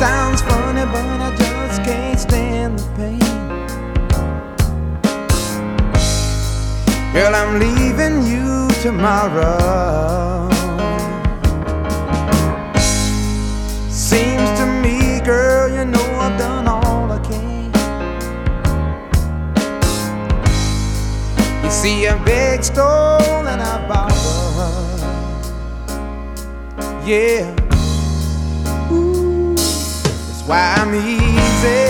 Sounds funny, but I just can't stand the pain. Girl, I'm leaving you tomorrow. You see, a big stole, and I borrowed. Yeah. Ooh, that's why I'm easy.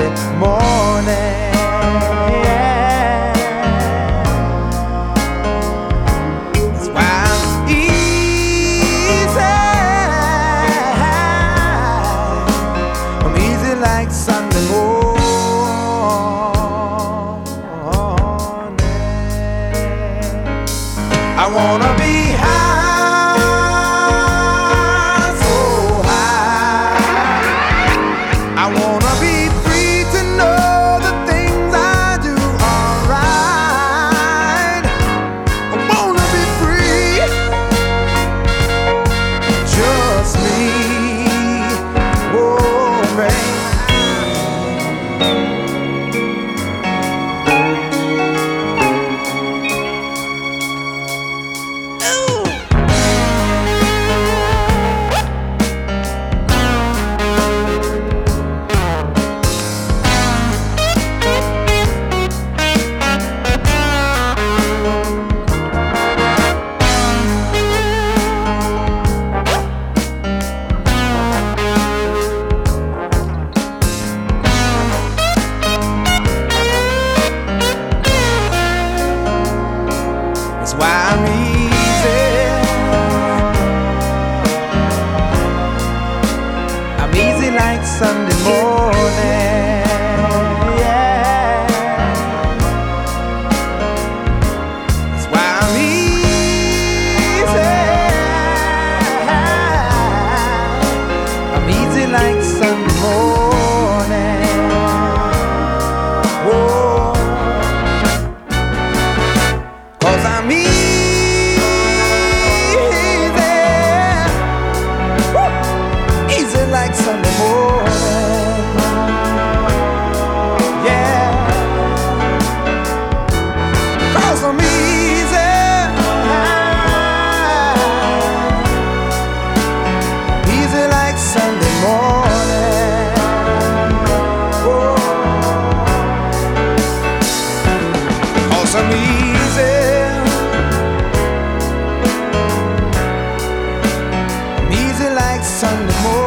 Sunday morning. I wanna be high. The morning.